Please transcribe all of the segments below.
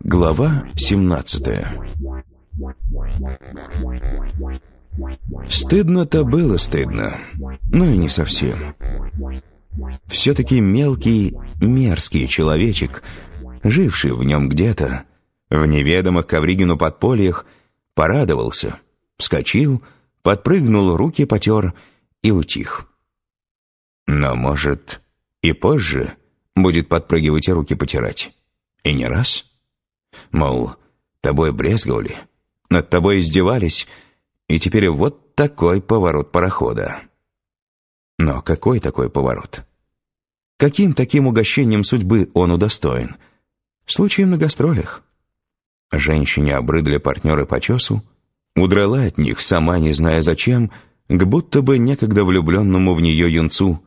Глава 17 Стыдно-то было стыдно, но и не совсем. Все-таки мелкий, мерзкий человечек, живший в нем где-то, в неведомых Ковригину подпольях, порадовался, вскочил, подпрыгнул, руки потер и утих. Но, может, и позже будет подпрыгивать и руки потирать. И не раз. Мол, тобой брезговали, над тобой издевались, и теперь вот такой поворот парохода. Но какой такой поворот? Каким таким угощением судьбы он удостоен? Случаем на гастролях. Женщине обрыдли партнеры по чесу, удрала от них, сама не зная зачем, к будто бы некогда влюбленному в нее юнцу.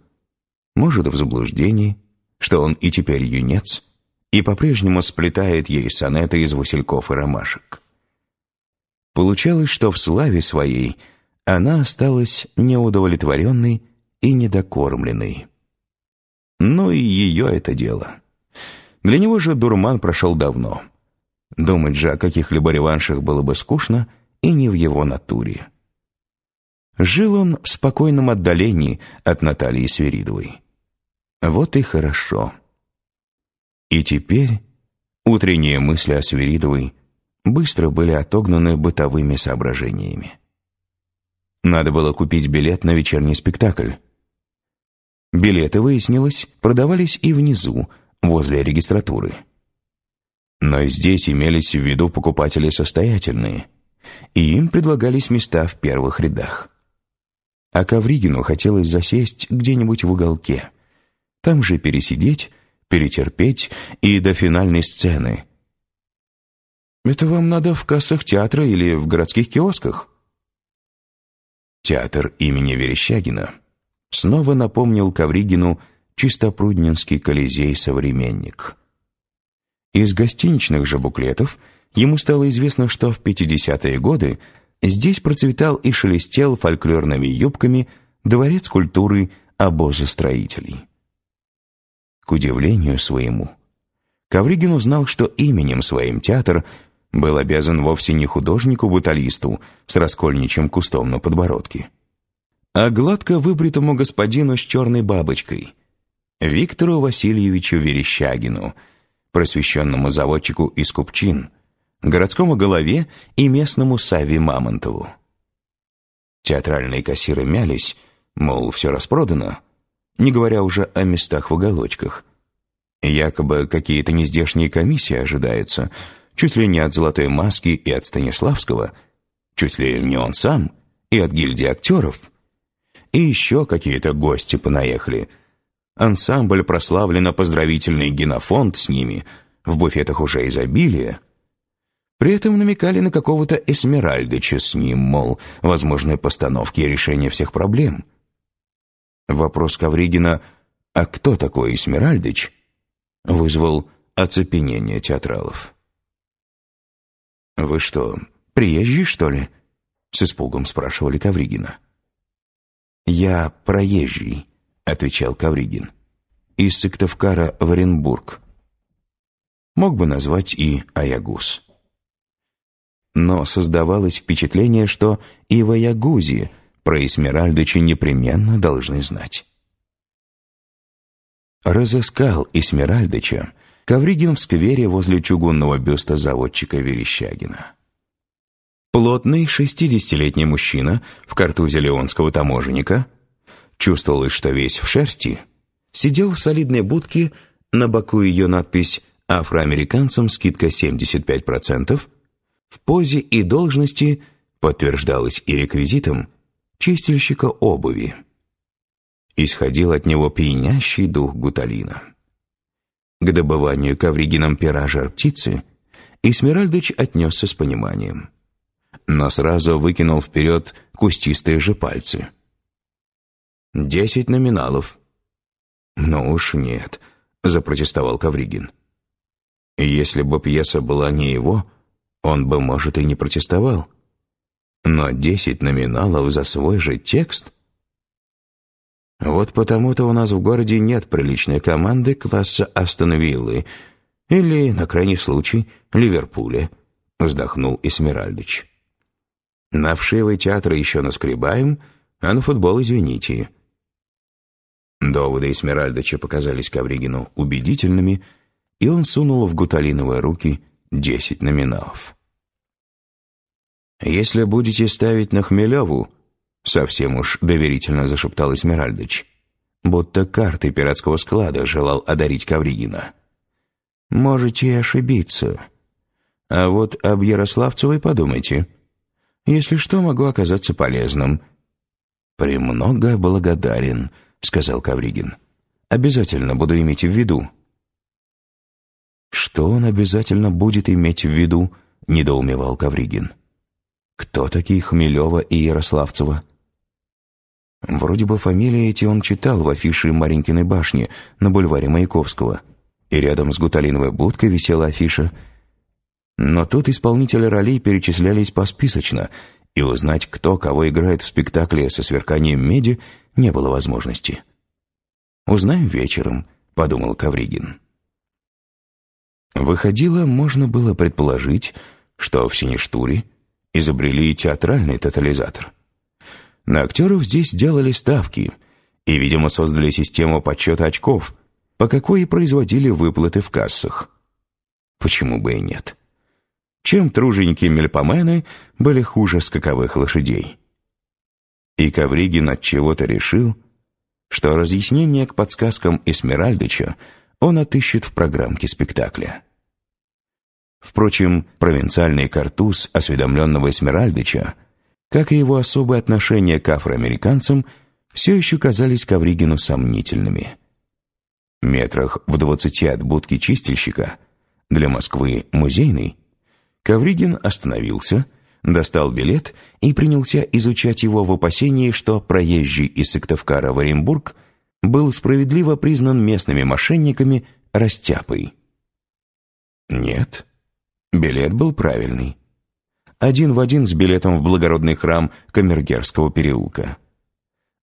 Может, в заблуждении, что он и теперь юнец, и по-прежнему сплетает ей сонеты из васильков и ромашек. Получалось, что в славе своей она осталась неудовлетворенной и недокормленной. Ну и ее это дело. Для него же дурман прошел давно. Думать же о каких-либо реваншах было бы скучно и не в его натуре. Жил он в спокойном отдалении от Натальи Свиридовой. Вот и хорошо. И теперь утренние мысли о Свиридовой быстро были отогнаны бытовыми соображениями. Надо было купить билет на вечерний спектакль. Билеты, выяснилось, продавались и внизу, возле регистратуры. Но здесь имелись в виду покупатели состоятельные, и им предлагались места в первых рядах. А Ковригину хотелось засесть где-нибудь в уголке, там же пересидеть, перетерпеть и до финальной сцены. «Это вам надо в кассах театра или в городских киосках?» Театр имени Верещагина снова напомнил Ковригину чистопруднинский колизей-современник. Из гостиничных же буклетов ему стало известно, что в 50-е годы здесь процветал и шелестел фольклорными юбками дворец культуры обозостроителей. К удивлению своему, Ковригин узнал, что именем своим театр был обязан вовсе не художнику-буталисту с раскольничьим кустом на подбородке, а гладко выбритому господину с черной бабочкой, Виктору Васильевичу Верещагину, просвещенному заводчику из Купчин, городскому голове и местному Саве Мамонтову. Театральные кассиры мялись, мол, все распродано, не говоря уже о местах в уголочках. Якобы какие-то нездешние комиссии ожидаются, чуть ли не от «Золотой маски» и от Станиславского, чуть ли не он сам, и от гильдии актеров. И еще какие-то гости понаехали. Ансамбль прославлено поздравительный генофонд с ними, в буфетах уже изобилие. При этом намекали на какого-то Эсмеральдыча с ним, мол, возможные постановки и решение всех проблем. Вопрос Ковригина «А кто такой Эсмеральдыч?» вызвал оцепенение театралов. «Вы что, приезжий, что ли?» — с испугом спрашивали Ковригина. «Я проезжий», — отвечал Ковригин. «Из Сыктывкара в Оренбург. Мог бы назвать и Аягуз». Но создавалось впечатление, что и в Аягузе про Эсмеральдыча непременно должны знать. Разыскал Эсмеральдыча Ковригин в сквере возле чугунного бюста заводчика Верещагина. Плотный шестидесятилетний мужчина в картузе леонского таможенника, чувствовалось, что весь в шерсти, сидел в солидной будке, на боку ее надпись «Афроамериканцам скидка 75%», в позе и должности подтверждалось и реквизитом чистильщика обуви. Исходил от него пьянящий дух гуталина. К добыванию ковригином пера жар-птицы Исмеральдыч отнесся с пониманием. Но сразу выкинул вперед кустистые же пальцы. «Десять номиналов». «Ну уж нет», — запротестовал Ковригин. «Если бы пьеса была не его, он бы, может, и не протестовал. Но десять номиналов за свой же текст? Вот потому-то у нас в городе нет приличной команды класса Астон Виллы или, на крайний случай, Ливерпуля, вздохнул Эсмеральдыч. На вшивый театр еще наскребаем, а на футбол извините. Доводы Эсмеральдыча показались Ковригину убедительными, и он сунул в гуталиновые руки десять номиналов. «Если будете ставить на Хмелеву», — совсем уж доверительно зашептал Эсмеральдыч, будто карты пиратского склада желал одарить Ковригина. «Можете ошибиться. А вот об Ярославцевой подумайте. Если что, могу оказаться полезным». «Премного благодарен», — сказал Ковригин. «Обязательно буду иметь в виду». «Что он обязательно будет иметь в виду?» — недоумевал Ковригин. «Кто такие Хмелева и Ярославцева?» Вроде бы фамилии эти он читал в афише Маринкиной башни на бульваре Маяковского, и рядом с гуталиновой будкой висела афиша. Но тут исполнители ролей перечислялись посписочно, и узнать, кто кого играет в спектакле со сверканием меди, не было возможности. «Узнаем вечером», — подумал Кавригин. Выходило, можно было предположить, что в Синештуре изобрели театральный тотализатор. На актеров здесь делали ставки и, видимо, создали систему подсчета очков, по какой и производили выплаты в кассах. Почему бы и нет? Чем труженики мельпомены были хуже скаковых лошадей? И Ковригин от чего-то решил, что разъяснение к подсказкам Эсмеральдыча он отыщет в программке спектакля. Впрочем, провинциальный картуз осведомленного Эсмеральдыча, как и его особое отношение к афроамериканцам, все еще казались Ковригину сомнительными. Метрах в двадцати от будки чистильщика, для Москвы музейный, Ковригин остановился — достал билет и принялся изучать его в опасении, что проезжий из Сыктывкара в Оренбург был справедливо признан местными мошенниками растяпой. Нет, билет был правильный. Один в один с билетом в благородный храм Камергерского переулка.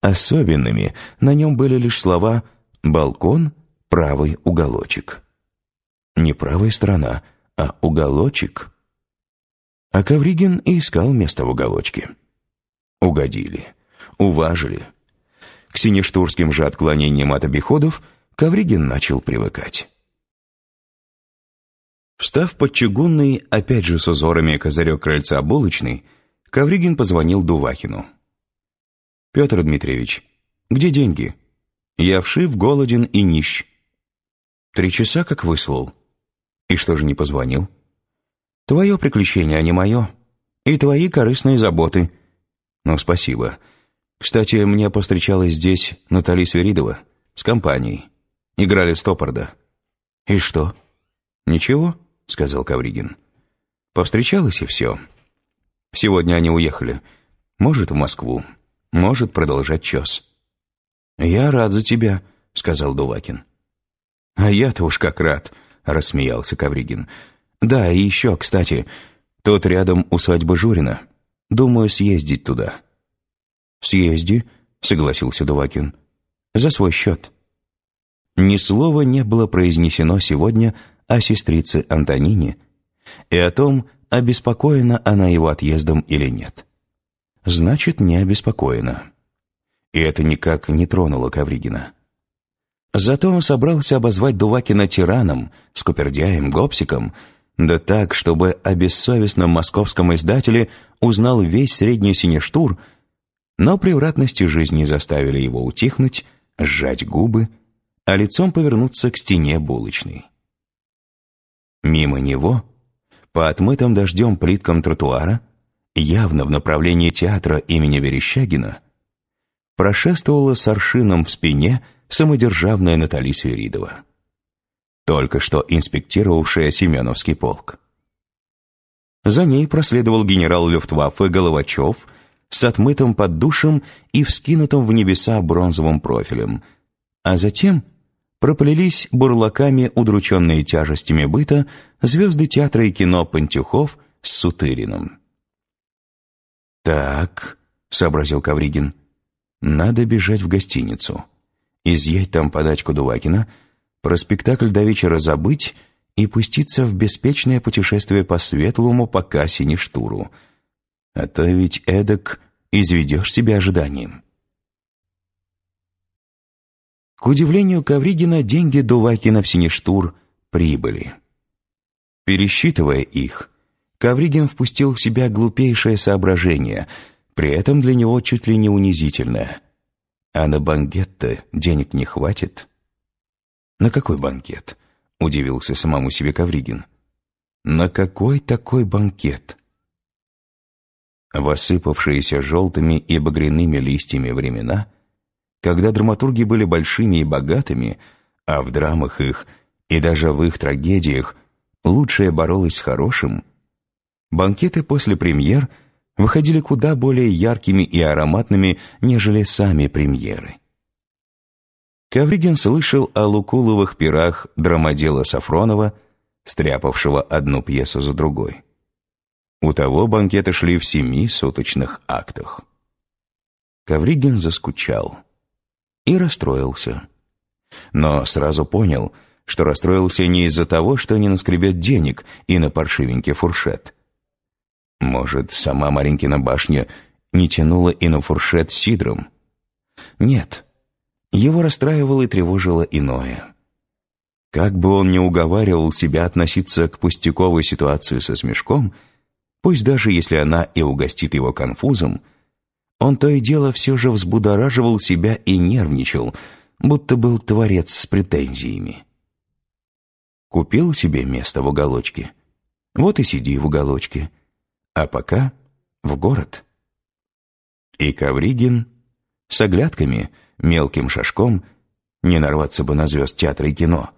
Особенными на нем были лишь слова «балкон», «правый уголочек». Не правая сторона, а уголочек — а Ковригин и искал место в уголочке. Угодили, уважили. К синештурским же отклонениям от обиходов Ковригин начал привыкать. Встав под чугунный, опять же с узорами козырек крыльца булочный, Ковригин позвонил Дувахину. «Петр Дмитриевич, где деньги? Я вшив, голоден и нищ». «Три часа как выслал. И что же не позвонил?» Твое приключение, а не мое. И твои корыстные заботы. Ну, спасибо. Кстати, мне повстречалась здесь Натали Сверидова с компанией. Играли Стопорда. И что? Ничего, сказал Кавригин. Повстречалась и все. Сегодня они уехали. Может, в Москву. Может, продолжать чес. «Я рад за тебя», — сказал Дувакин. «А я-то уж как рад», — рассмеялся Кавригин. Да, и еще, кстати, тут рядом усадьба Журина. Думаю, съездить туда». «Съезди», — согласился Дувакин. «За свой счет». Ни слова не было произнесено сегодня о сестрице Антонине и о том, обеспокоена она его отъездом или нет. Значит, не обеспокоена. И это никак не тронуло Кавригина. Зато он собрался обозвать Дувакина тираном, скупердяем, гопсиком — да так, чтобы о бессовестном московском издателе узнал весь средний синештур, но превратности жизни заставили его утихнуть, сжать губы, а лицом повернуться к стене булочной. Мимо него, по отмытым дождем плиткам тротуара, явно в направлении театра имени Верещагина, прошествовала с аршином в спине самодержавная Натали Свиридова только что инспектировавшая Семеновский полк. За ней проследовал генерал Люфтваффе Головачев с отмытым под душем и вскинутым в небеса бронзовым профилем, а затем проплелись бурлаками, удрученные тяжестями быта, звезды театра и кино Пантюхов с Сутыриным. «Так», — сообразил Кавригин, — «надо бежать в гостиницу, изъять там подачку Дувакина, про спектакль до вечера забыть и пуститься в беспечное путешествие по светлому по Кассине штуру. А то ведь эдак изведешь себя ожиданием». К удивлению Кавригина, деньги Дувакина в Сиништур прибыли. Пересчитывая их, Ковригин впустил в себя глупейшее соображение, при этом для него чуть ли не унизительное. А на банкет-то денег не хватит. «На какой банкет?» — удивился самому себе Ковригин. «На какой такой банкет?» В осыпавшиеся желтыми и багряными листьями времена, когда драматурги были большими и богатыми, а в драмах их и даже в их трагедиях лучшее боролось с хорошим — Банкеты после премьер выходили куда более яркими и ароматными, нежели сами премьеры. Ковригин слышал о Лукуловых пирах драмодела Сафронова, стряпавшего одну пьесу за другой. У того банкеты шли в семи суточных актах. Ковригин заскучал и расстроился. Но сразу понял, что расстроился не из-за того, что не наскребет денег и на паршивенький фуршет, может, сама Маринкина башня не тянула и на фуршет сидром? Нет. Его расстраивало и тревожило иное. Как бы он ни уговаривал себя относиться к пустяковой ситуации со смешком, пусть даже если она и угостит его конфузом, он то и дело все же взбудораживал себя и нервничал, будто был творец с претензиями. Купил себе место в уголочке. Вот и сиди в уголочке. А пока в город. И Ковригин с оглядками, мелким шажком, не нарваться бы на звезд театра и кино,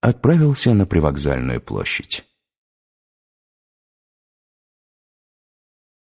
отправился на привокзальную площадь.